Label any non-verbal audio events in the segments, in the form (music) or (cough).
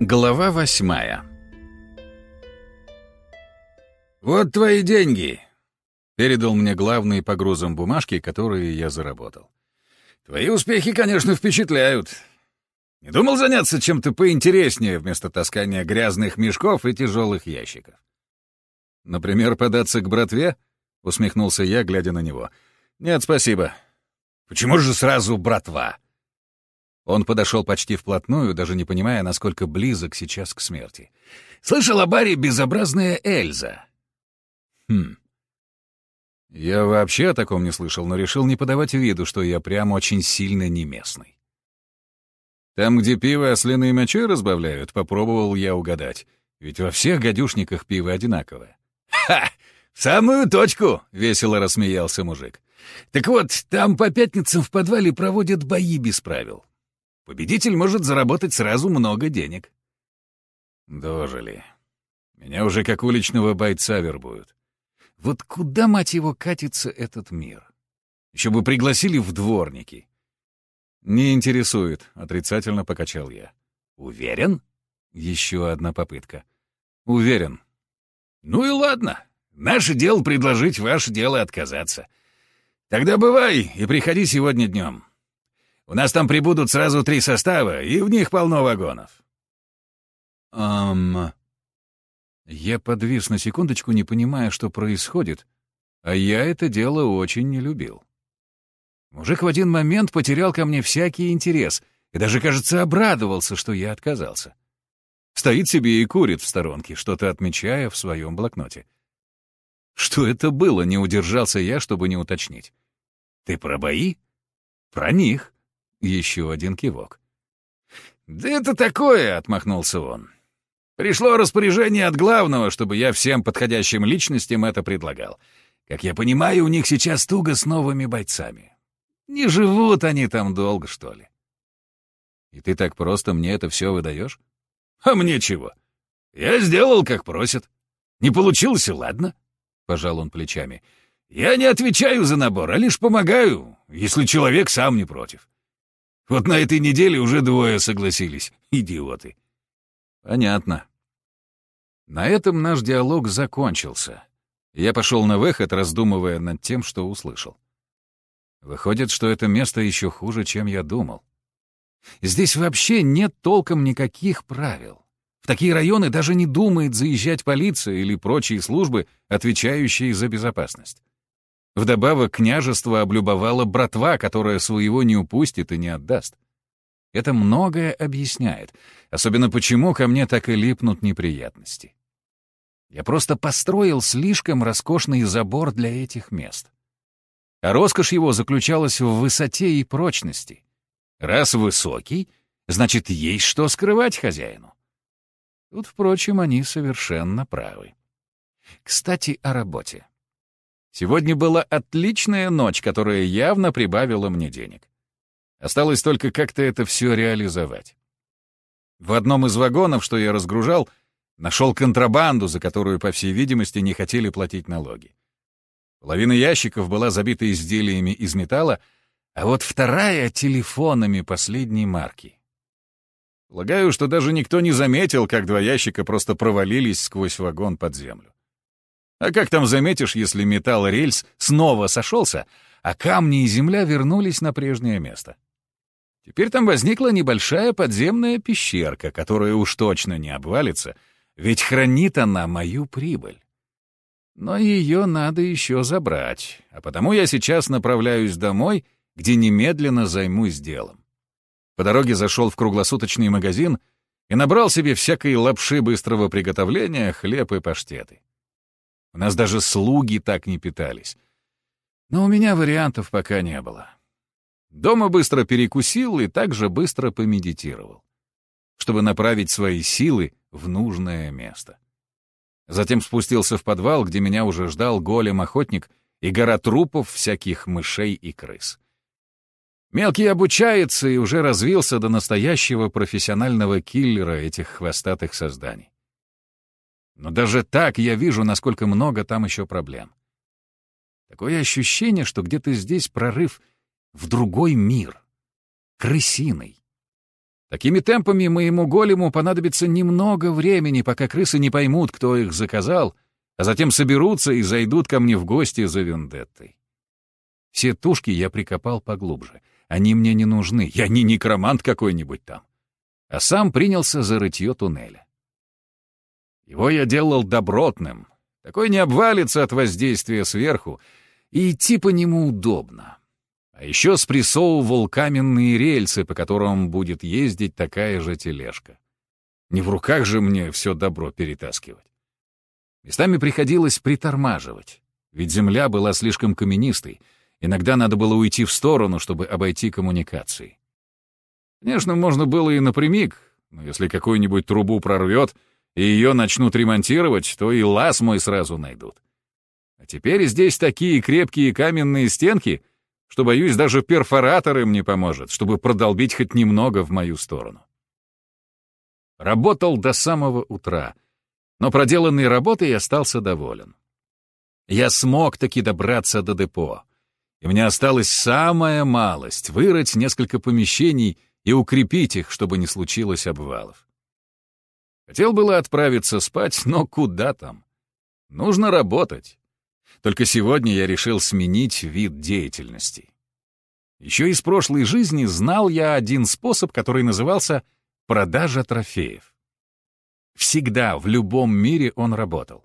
Глава восьмая «Вот твои деньги!» — передал мне главные по грузам бумажки, которые я заработал. «Твои успехи, конечно, впечатляют. Не думал заняться чем-то поинтереснее вместо таскания грязных мешков и тяжелых ящиков?» «Например, податься к братве?» — усмехнулся я, глядя на него. «Нет, спасибо». «Почему же сразу братва?» Он подошел почти вплотную, даже не понимая, насколько близок сейчас к смерти. «Слышал о баре «Безобразная Эльза»?» «Хм. Я вообще о таком не слышал, но решил не подавать виду, что я прям очень сильно не местный. Там, где пиво ослиной мочой разбавляют, попробовал я угадать. Ведь во всех гадюшниках пиво одинаковое. «Ха! В самую точку!» — весело рассмеялся мужик. «Так вот, там по пятницам в подвале проводят бои без правил. Победитель может заработать сразу много денег. Дожили. Меня уже как уличного бойца вербуют. Вот куда, мать его, катится этот мир? Еще бы пригласили в дворники. Не интересует, отрицательно покачал я. Уверен? Еще одна попытка. Уверен. Ну и ладно. Наше дело предложить, ваше дело отказаться. Тогда бывай и приходи сегодня днем. У нас там прибудут сразу три состава, и в них полно вагонов». «Ам...» Я подвис на секундочку, не понимая, что происходит, а я это дело очень не любил. Мужик в один момент потерял ко мне всякий интерес и даже, кажется, обрадовался, что я отказался. Стоит себе и курит в сторонке, что-то отмечая в своем блокноте. Что это было, не удержался я, чтобы не уточнить. «Ты про бои?» «Про них». Еще один кивок. «Да это такое!» — отмахнулся он. «Пришло распоряжение от главного, чтобы я всем подходящим личностям это предлагал. Как я понимаю, у них сейчас туго с новыми бойцами. Не живут они там долго, что ли?» «И ты так просто мне это все выдаешь?» «А мне чего? Я сделал, как просят. Не получилось, ладно», — пожал он плечами. «Я не отвечаю за набор, а лишь помогаю, если человек сам не против. Вот на этой неделе уже двое согласились. Идиоты. Понятно. На этом наш диалог закончился. Я пошел на выход, раздумывая над тем, что услышал. Выходит, что это место еще хуже, чем я думал. Здесь вообще нет толком никаких правил. В такие районы даже не думает заезжать полиция или прочие службы, отвечающие за безопасность. Вдобавок княжество облюбовала братва, которая своего не упустит и не отдаст. Это многое объясняет, особенно почему ко мне так и липнут неприятности. Я просто построил слишком роскошный забор для этих мест. А роскошь его заключалась в высоте и прочности. Раз высокий, значит, есть что скрывать хозяину. Тут, впрочем, они совершенно правы. Кстати, о работе. Сегодня была отличная ночь, которая явно прибавила мне денег. Осталось только как-то это все реализовать. В одном из вагонов, что я разгружал, нашел контрабанду, за которую, по всей видимости, не хотели платить налоги. Половина ящиков была забита изделиями из металла, а вот вторая — телефонами последней марки. Полагаю, что даже никто не заметил, как два ящика просто провалились сквозь вагон под землю. А как там заметишь, если металл рельс снова сошелся, а камни и земля вернулись на прежнее место? Теперь там возникла небольшая подземная пещерка, которая уж точно не обвалится, ведь хранит она мою прибыль. Но ее надо еще забрать, а потому я сейчас направляюсь домой, где немедленно займусь делом. По дороге зашел в круглосуточный магазин и набрал себе всякой лапши быстрого приготовления, хлеб и паштеты. У нас даже слуги так не питались. Но у меня вариантов пока не было. Дома быстро перекусил и также быстро помедитировал, чтобы направить свои силы в нужное место. Затем спустился в подвал, где меня уже ждал голем-охотник и гора трупов всяких мышей и крыс. Мелкий обучается и уже развился до настоящего профессионального киллера этих хвостатых созданий. Но даже так я вижу, насколько много там еще проблем. Такое ощущение, что где-то здесь прорыв в другой мир. Крысиный. Такими темпами моему голему понадобится немного времени, пока крысы не поймут, кто их заказал, а затем соберутся и зайдут ко мне в гости за вендеттой. Все тушки я прикопал поглубже. Они мне не нужны, я не некромант какой-нибудь там. А сам принялся за рытье туннеля. Его я делал добротным. Такой не обвалится от воздействия сверху, и идти по нему удобно. А еще спрессовывал каменные рельсы, по которым будет ездить такая же тележка. Не в руках же мне все добро перетаскивать. Местами приходилось притормаживать, ведь земля была слишком каменистой, иногда надо было уйти в сторону, чтобы обойти коммуникации. Конечно, можно было и напрямик, но если какую-нибудь трубу прорвет и ее начнут ремонтировать, то и лаз мой сразу найдут. А теперь здесь такие крепкие каменные стенки — что, боюсь, даже перфоратор им не поможет, чтобы продолбить хоть немного в мою сторону. Работал до самого утра, но проделанной работой остался доволен. Я смог таки добраться до депо, и мне осталась самая малость — вырыть несколько помещений и укрепить их, чтобы не случилось обвалов. Хотел было отправиться спать, но куда там? Нужно работать. Только сегодня я решил сменить вид деятельности. Еще из прошлой жизни знал я один способ, который назывался «продажа трофеев». Всегда, в любом мире он работал.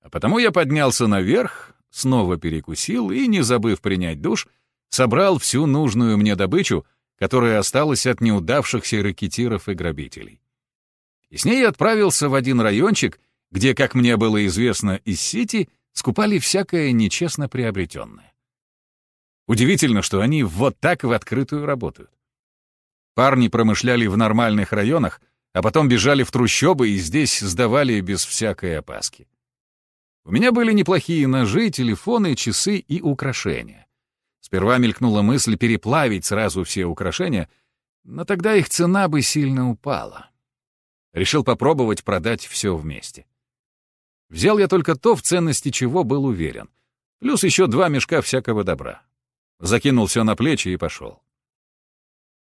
А потому я поднялся наверх, снова перекусил и, не забыв принять душ, собрал всю нужную мне добычу, которая осталась от неудавшихся ракетиров и грабителей. И с ней отправился в один райончик, где, как мне было известно из сети, скупали всякое нечестно приобретенное. Удивительно, что они вот так в открытую работают. Парни промышляли в нормальных районах, а потом бежали в трущобы и здесь сдавали без всякой опаски. У меня были неплохие ножи, телефоны, часы и украшения. Сперва мелькнула мысль переплавить сразу все украшения, но тогда их цена бы сильно упала. Решил попробовать продать все вместе. Взял я только то, в ценности чего был уверен. Плюс еще два мешка всякого добра. Закинул все на плечи и пошел.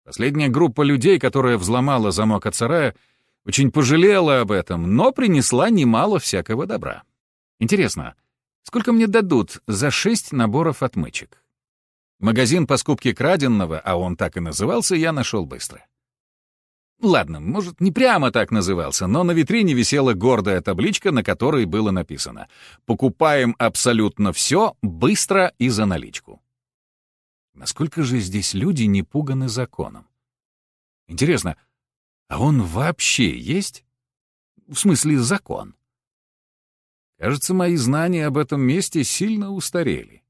Последняя группа людей, которая взломала замок от сарая, очень пожалела об этом, но принесла немало всякого добра. Интересно, сколько мне дадут за шесть наборов отмычек? Магазин по скупке краденного, а он так и назывался, я нашел быстро. Ладно, может, не прямо так назывался, но на витрине висела гордая табличка, на которой было написано «Покупаем абсолютно все, быстро и за наличку». Насколько же здесь люди не пуганы законом? Интересно, а он вообще есть? В смысле, закон? Кажется, мои знания об этом месте сильно устарели.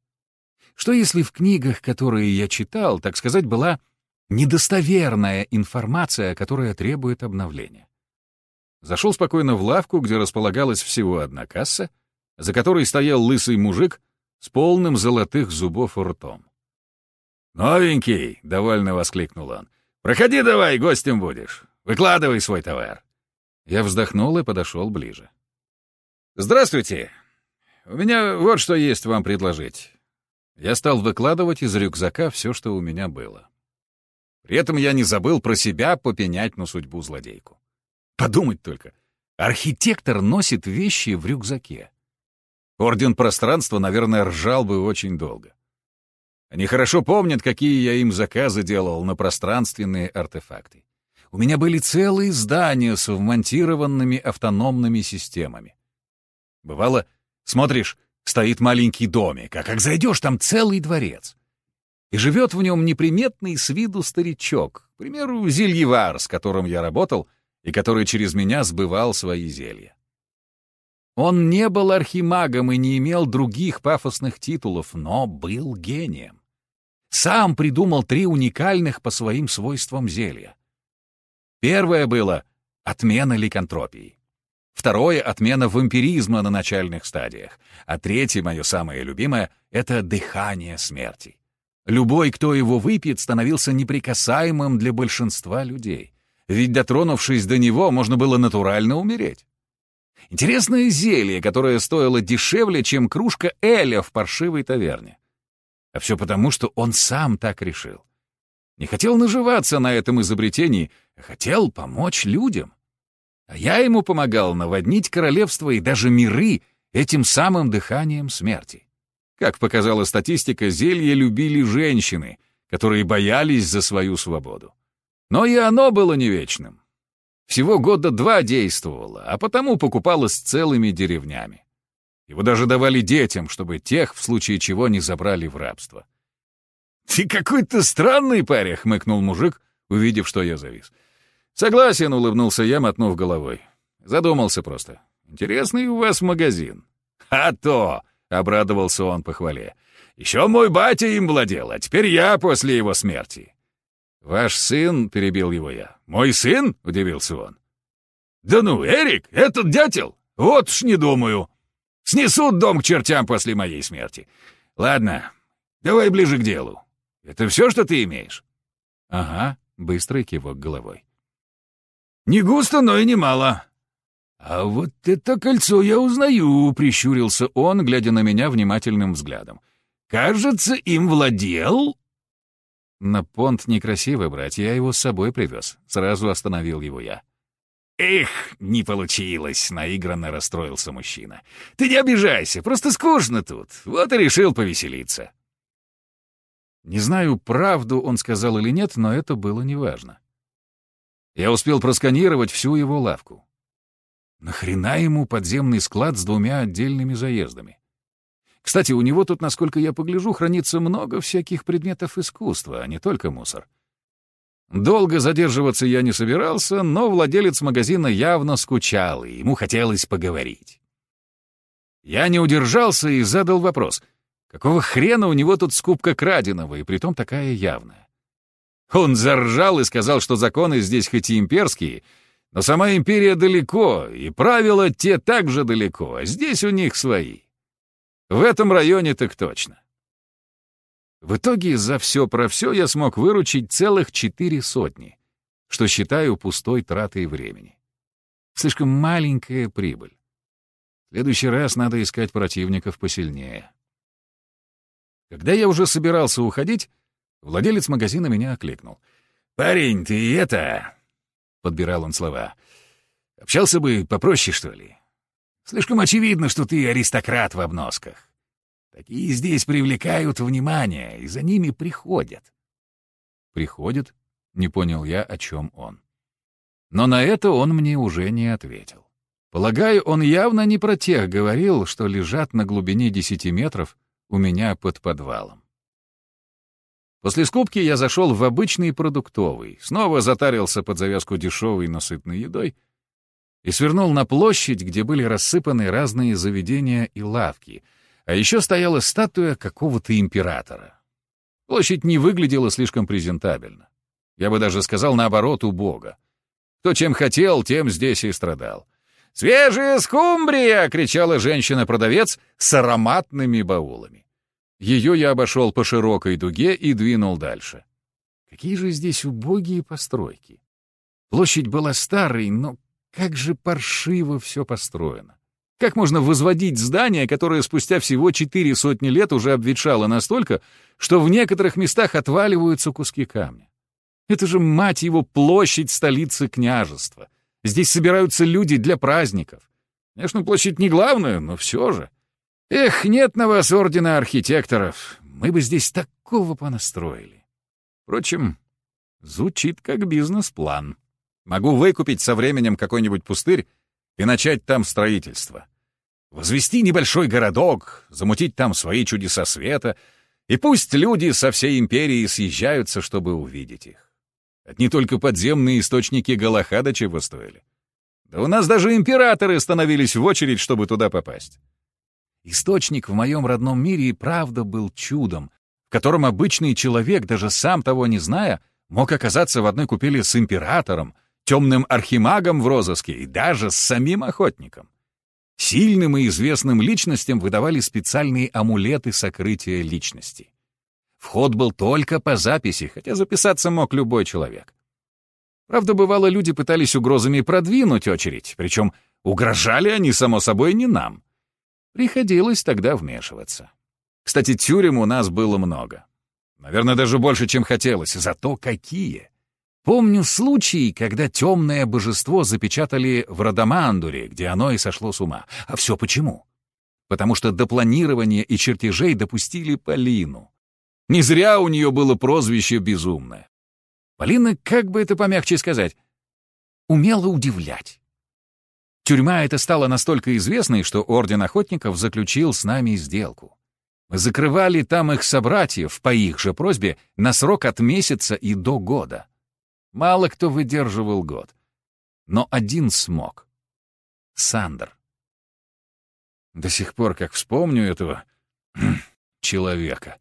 Что если в книгах, которые я читал, так сказать, была недостоверная информация, которая требует обновления. Зашел спокойно в лавку, где располагалась всего одна касса, за которой стоял лысый мужик с полным золотых зубов ртом. «Новенький!» — довольно воскликнул он. «Проходи давай, гостем будешь. Выкладывай свой товар». Я вздохнул и подошел ближе. «Здравствуйте! У меня вот что есть вам предложить». Я стал выкладывать из рюкзака все, что у меня было. При этом я не забыл про себя попенять на судьбу злодейку. Подумать только, архитектор носит вещи в рюкзаке. Орден пространства, наверное, ржал бы очень долго. Они хорошо помнят, какие я им заказы делал на пространственные артефакты. У меня были целые здания с вмонтированными автономными системами. Бывало, смотришь, стоит маленький домик, а как зайдешь, там целый дворец и живет в нем неприметный с виду старичок, к примеру, зельевар, с которым я работал и который через меня сбывал свои зелья. Он не был архимагом и не имел других пафосных титулов, но был гением. Сам придумал три уникальных по своим свойствам зелья. Первое было — отмена ликантропии. Второе — отмена вампиризма на начальных стадиях. А третье, мое самое любимое, — это дыхание смерти. Любой, кто его выпьет, становился неприкасаемым для большинства людей. Ведь, дотронувшись до него, можно было натурально умереть. Интересное зелье, которое стоило дешевле, чем кружка Эля в паршивой таверне. А все потому, что он сам так решил. Не хотел наживаться на этом изобретении, хотел помочь людям. А я ему помогал наводнить королевство и даже миры этим самым дыханием смерти. Как показала статистика, зелье любили женщины, которые боялись за свою свободу. Но и оно было не вечным. Всего года два действовало, а потому покупалось целыми деревнями. Его даже давали детям, чтобы тех, в случае чего, не забрали в рабство. «Ты какой-то странный парень!» — хмыкнул мужик, увидев, что я завис. «Согласен», — улыбнулся я, мотнув головой. Задумался просто. «Интересный у вас магазин». «А то!» — обрадовался он похвале. «Еще мой батя им владел, а теперь я после его смерти». «Ваш сын?» — перебил его я. «Мой сын?» — удивился он. «Да ну, Эрик, этот дятел? Вот уж не думаю. Снесут дом к чертям после моей смерти. Ладно, давай ближе к делу. Это все, что ты имеешь?» «Ага», — быстрый кивок головой. «Не густо, но и немало». «А вот это кольцо я узнаю», — прищурился он, глядя на меня внимательным взглядом. «Кажется, им владел...» «На понт некрасиво брать, я его с собой привез», — сразу остановил его я. «Эх, не получилось!» — наигранно расстроился мужчина. «Ты не обижайся, просто скучно тут. Вот и решил повеселиться». Не знаю, правду он сказал или нет, но это было неважно. Я успел просканировать всю его лавку. Нахрена ему подземный склад с двумя отдельными заездами? Кстати, у него тут, насколько я погляжу, хранится много всяких предметов искусства, а не только мусор. Долго задерживаться я не собирался, но владелец магазина явно скучал, и ему хотелось поговорить. Я не удержался и задал вопрос. Какого хрена у него тут скупка краденого, и притом такая явная? Он заржал и сказал, что законы здесь хоть и имперские, но сама империя далеко, и правила те также далеко, а здесь у них свои. В этом районе так точно. В итоге за все про все я смог выручить целых четыре сотни, что считаю пустой тратой времени. Слишком маленькая прибыль. В следующий раз надо искать противников посильнее. Когда я уже собирался уходить, владелец магазина меня окликнул. «Парень, ты это...» — подбирал он слова. «Общался бы попроще, что ли? Слишком очевидно, что ты аристократ в обносках. Такие здесь привлекают внимание, и за ними приходят». «Приходят?» — не понял я, о чем он. Но на это он мне уже не ответил. Полагаю, он явно не про тех говорил, что лежат на глубине десяти метров у меня под подвалом. После скупки я зашел в обычный продуктовый, снова затарился под завязку дешевой, но сытной едой и свернул на площадь, где были рассыпаны разные заведения и лавки, а еще стояла статуя какого-то императора. Площадь не выглядела слишком презентабельно. Я бы даже сказал, наоборот, убого. Кто чем хотел, тем здесь и страдал. «Свежая скумбрия!» — кричала женщина-продавец с ароматными баулами. Ее я обошел по широкой дуге и двинул дальше. Какие же здесь убогие постройки. Площадь была старой, но как же паршиво все построено. Как можно возводить здание, которое спустя всего четыре сотни лет уже обветшало настолько, что в некоторых местах отваливаются куски камня? Это же, мать его, площадь столицы княжества. Здесь собираются люди для праздников. Конечно, площадь не главная, но все же. Эх, нет на вас ордена архитекторов. Мы бы здесь такого понастроили. Впрочем, звучит как бизнес-план. Могу выкупить со временем какой-нибудь пустырь и начать там строительство. Возвести небольшой городок, замутить там свои чудеса света, и пусть люди со всей империи съезжаются, чтобы увидеть их. Не только подземные источники Галахада чего стоили. Да у нас даже императоры становились в очередь, чтобы туда попасть. Источник в моем родном мире и правда был чудом, в котором обычный человек, даже сам того не зная, мог оказаться в одной купели с императором, темным архимагом в розыске и даже с самим охотником. Сильным и известным личностям выдавали специальные амулеты сокрытия личности. Вход был только по записи, хотя записаться мог любой человек. Правда, бывало, люди пытались угрозами продвинуть очередь, причем угрожали они, само собой, не нам. Приходилось тогда вмешиваться. Кстати, тюрем у нас было много. Наверное, даже больше, чем хотелось. Зато какие! Помню случай, когда темное божество запечатали в Радамандуре, где оно и сошло с ума. А все почему? Потому что до планирования и чертежей допустили Полину. Не зря у нее было прозвище «безумное». Полина, как бы это помягче сказать, умела удивлять. Тюрьма эта стала настолько известной, что Орден Охотников заключил с нами сделку. Мы закрывали там их собратьев по их же просьбе на срок от месяца и до года. Мало кто выдерживал год. Но один смог. Сандер. До сих пор, как вспомню этого (clears throat) человека,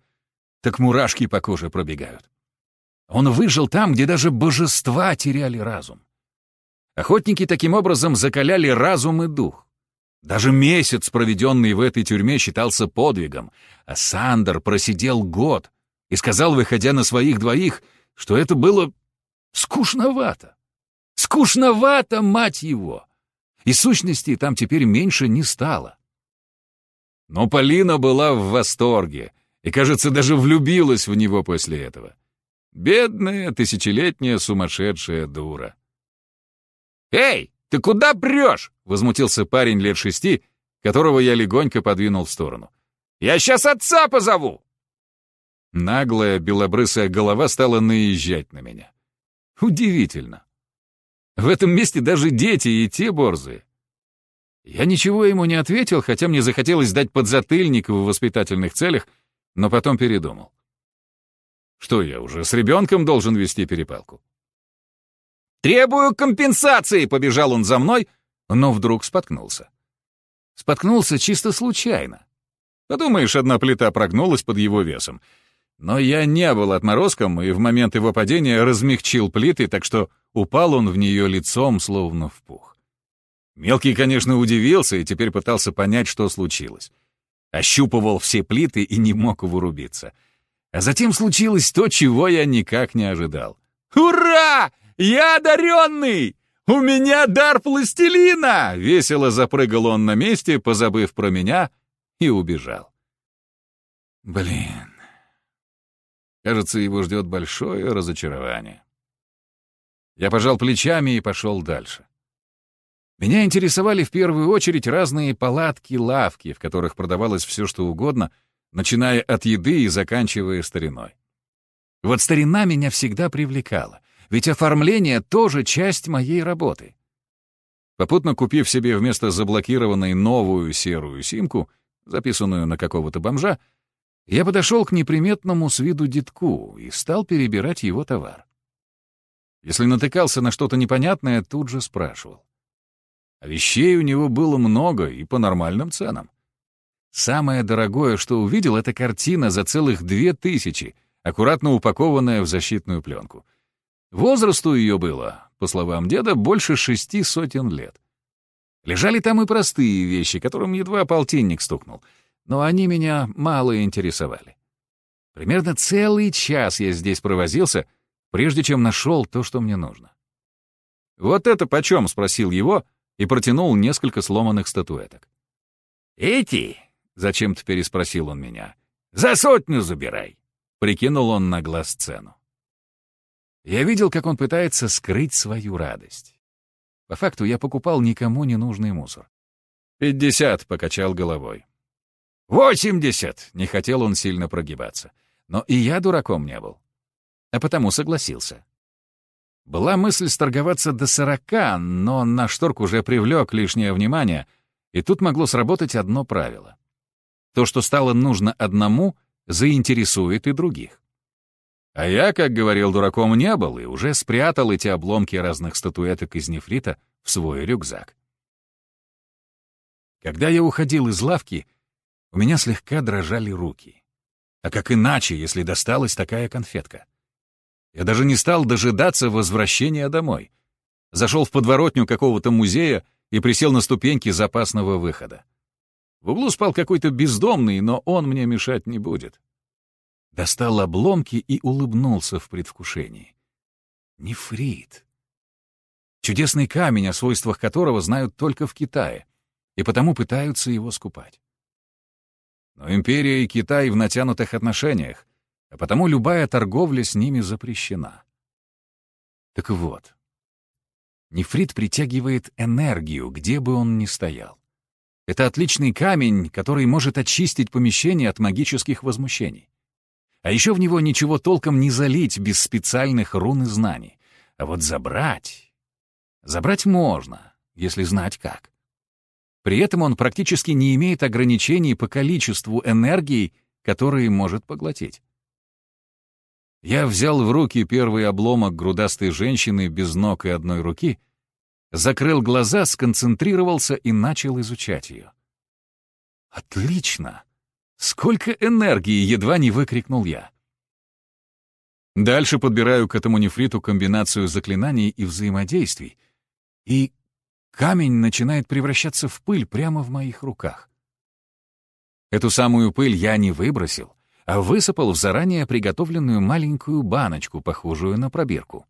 так мурашки по коже пробегают. Он выжил там, где даже божества теряли разум. Охотники таким образом закаляли разум и дух. Даже месяц, проведенный в этой тюрьме, считался подвигом, а Сандер просидел год и сказал, выходя на своих двоих, что это было Скучновато. Скучновато, мать его! И сущности там теперь меньше не стало. Но Полина была в восторге и, кажется, даже влюбилась в него после этого. Бедная, тысячелетняя сумасшедшая дура. «Эй, ты куда прешь?» — возмутился парень лет шести, которого я легонько подвинул в сторону. «Я сейчас отца позову!» Наглая белобрысая голова стала наезжать на меня. Удивительно. В этом месте даже дети и те борзые. Я ничего ему не ответил, хотя мне захотелось дать подзатыльник в воспитательных целях, но потом передумал. Что я уже с ребенком должен вести перепалку? «Требую компенсации!» — побежал он за мной, но вдруг споткнулся. Споткнулся чисто случайно. Подумаешь, одна плита прогнулась под его весом — но я не был отморозком и в момент его падения размягчил плиты, так что упал он в нее лицом, словно в пух. Мелкий, конечно, удивился и теперь пытался понять, что случилось. Ощупывал все плиты и не мог вырубиться. А затем случилось то, чего я никак не ожидал. «Ура! Я одаренный! У меня дар пластилина!» Весело запрыгал он на месте, позабыв про меня, и убежал. Блин, Кажется, его ждет большое разочарование. Я пожал плечами и пошел дальше. Меня интересовали в первую очередь разные палатки, лавки, в которых продавалось все, что угодно, начиная от еды и заканчивая стариной. Вот старина меня всегда привлекала, ведь оформление тоже часть моей работы. Попутно купив себе вместо заблокированной новую серую симку, записанную на какого-то бомжа, я подошел к неприметному с виду детку и стал перебирать его товар. Если натыкался на что-то непонятное, тут же спрашивал. А вещей у него было много и по нормальным ценам. Самое дорогое, что увидел, это картина за целых две тысячи, аккуратно упакованная в защитную пленку. Возрасту ее было, по словам деда, больше шести сотен лет. Лежали там и простые вещи, которым едва полтинник стукнул — но они меня мало интересовали. Примерно целый час я здесь провозился, прежде чем нашел то, что мне нужно. «Вот это почем?» — спросил его и протянул несколько сломанных статуэток. «Эти?» — зачем-то переспросил он меня. «За сотню забирай!» — прикинул он на глаз цену. Я видел, как он пытается скрыть свою радость. По факту я покупал никому не нужный мусор. «Пятьдесят», — покачал головой. «Восемьдесят!» — не хотел он сильно прогибаться. Но и я дураком не был. А потому согласился. Была мысль сторговаться до сорока, но наш торг уже привлек лишнее внимание, и тут могло сработать одно правило. То, что стало нужно одному, заинтересует и других. А я, как говорил дураком, не был и уже спрятал эти обломки разных статуэток из нефрита в свой рюкзак. Когда я уходил из лавки, у меня слегка дрожали руки. А как иначе, если досталась такая конфетка? Я даже не стал дожидаться возвращения домой. Зашел в подворотню какого-то музея и присел на ступеньки запасного выхода. В углу спал какой-то бездомный, но он мне мешать не будет. Достал обломки и улыбнулся в предвкушении. Нефрит. Чудесный камень, о свойствах которого знают только в Китае, и потому пытаются его скупать. Но империя и Китай в натянутых отношениях, а потому любая торговля с ними запрещена. Так вот, нефрит притягивает энергию, где бы он ни стоял. Это отличный камень, который может очистить помещение от магических возмущений. А еще в него ничего толком не залить без специальных рун и знаний. А вот забрать... Забрать можно, если знать как. При этом он практически не имеет ограничений по количеству энергии, которые может поглотить. Я взял в руки первый обломок грудастой женщины без ног и одной руки, закрыл глаза, сконцентрировался и начал изучать ее. «Отлично! Сколько энергии!» — едва не выкрикнул я. Дальше подбираю к этому нефриту комбинацию заклинаний и взаимодействий, и камень начинает превращаться в пыль прямо в моих руках. Эту самую пыль я не выбросил, а высыпал в заранее приготовленную маленькую баночку, похожую на пробирку.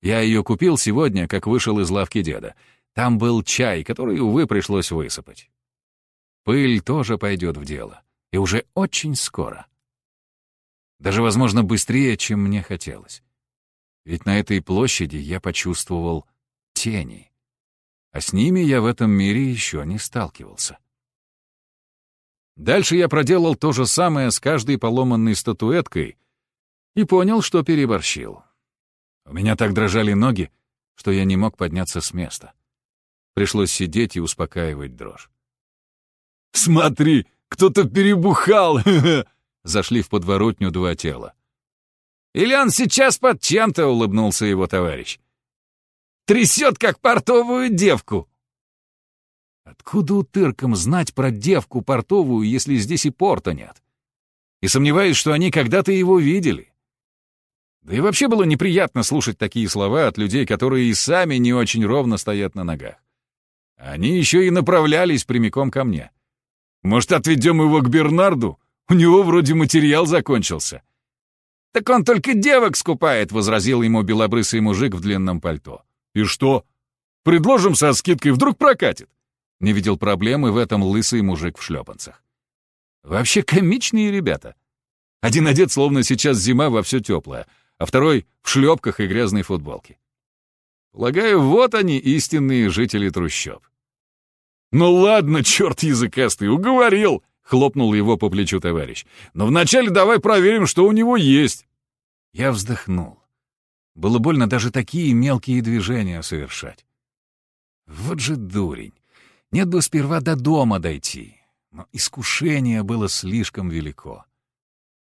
Я ее купил сегодня, как вышел из лавки деда. Там был чай, который, увы, пришлось высыпать. Пыль тоже пойдет в дело, и уже очень скоро. Даже, возможно, быстрее, чем мне хотелось. Ведь на этой площади я почувствовал тени, а с ними я в этом мире еще не сталкивался. Дальше я проделал то же самое с каждой поломанной статуэткой и понял, что переборщил. У меня так дрожали ноги, что я не мог подняться с места. Пришлось сидеть и успокаивать дрожь. «Смотри, кто-то перебухал!» (laughs) Зашли в подворотню два тела. «Или он сейчас под чем-то?» — улыбнулся его товарищ. «Трясет, как портовую девку!» Откуда утыркам знать про девку портовую, если здесь и порта нет? И сомневаюсь, что они когда-то его видели. Да и вообще было неприятно слушать такие слова от людей, которые и сами не очень ровно стоят на ногах. Они еще и направлялись прямиком ко мне. Может, отведем его к Бернарду? У него вроде материал закончился. «Так он только девок скупает», — возразил ему белобрысый мужик в длинном пальто. «И что? Предложим со скидкой, вдруг прокатит. Не видел проблемы в этом лысый мужик в шлепанцах. Вообще комичные ребята. Один одет, словно сейчас зима во все теплое, а второй в шлепках и грязной футболке. Полагаю, вот они, истинные жители трущоб. «Ну ладно, черт языкастый, уговорил!» — хлопнул его по плечу товарищ. «Но вначале давай проверим, что у него есть». Я вздохнул. Было больно даже такие мелкие движения совершать. Вот же дурень. Нет бы сперва до дома дойти, но искушение было слишком велико.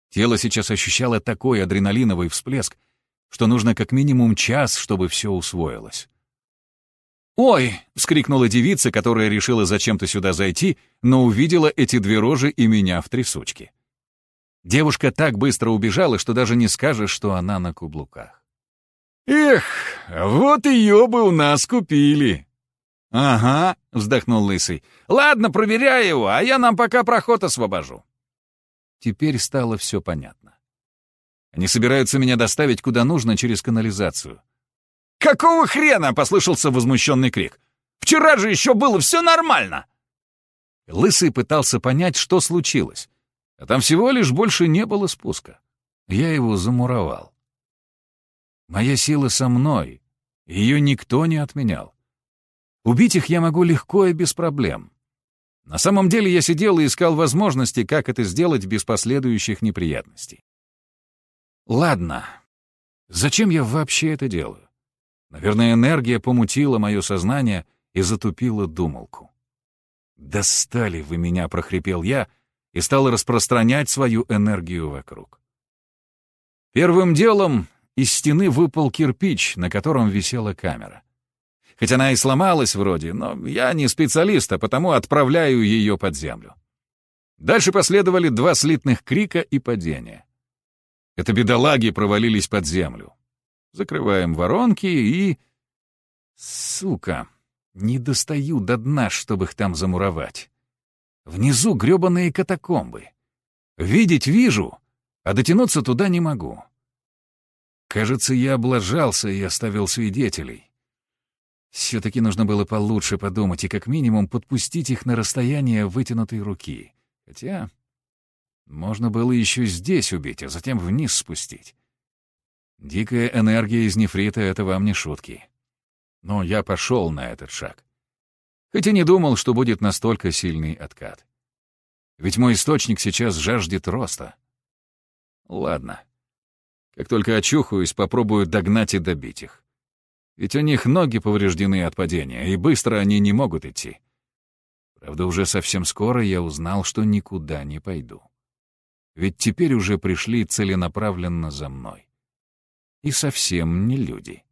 Тело сейчас ощущало такой адреналиновый всплеск, что нужно как минимум час, чтобы все усвоилось. «Ой!» — вскрикнула девица, которая решила зачем-то сюда зайти, но увидела эти две рожи и меня в трясучке. Девушка так быстро убежала, что даже не скажешь, что она на каблуках. «Эх, вот ее бы у нас купили!» «Ага», — вздохнул Лысый. «Ладно, проверяй его, а я нам пока проход освобожу». Теперь стало все понятно. Они собираются меня доставить куда нужно через канализацию. «Какого хрена?» — послышался возмущенный крик. «Вчера же еще было все нормально!» Лысый пытался понять, что случилось. А там всего лишь больше не было спуска. Я его замуровал. Моя сила со мной. Ее никто не отменял. Убить их я могу легко и без проблем. На самом деле я сидел и искал возможности, как это сделать без последующих неприятностей. Ладно. Зачем я вообще это делаю? Наверное, энергия помутила мое сознание и затупила думалку. «Достали вы меня!» — прохрипел я и стал распространять свою энергию вокруг. Первым делом из стены выпал кирпич, на котором висела камера. Хоть она и сломалась вроде, но я не специалист, а потому отправляю ее под землю. Дальше последовали два слитных крика и падения. Это бедолаги провалились под землю. Закрываем воронки и... Сука, не достаю до дна, чтобы их там замуровать. Внизу грёбаные катакомбы. Видеть вижу, а дотянуться туда не могу. Кажется, я облажался и оставил свидетелей. Все-таки нужно было получше подумать и как минимум подпустить их на расстояние вытянутой руки. Хотя можно было еще здесь убить, а затем вниз спустить. Дикая энергия из нефрита — это вам не шутки. Но я пошел на этот шаг. Хоть не думал, что будет настолько сильный откат. Ведь мой источник сейчас жаждет роста. Ладно. Как только очухаюсь, попробую догнать и добить их. Ведь у них ноги повреждены от падения, и быстро они не могут идти. Правда, уже совсем скоро я узнал, что никуда не пойду. Ведь теперь уже пришли целенаправленно за мной. И совсем не люди.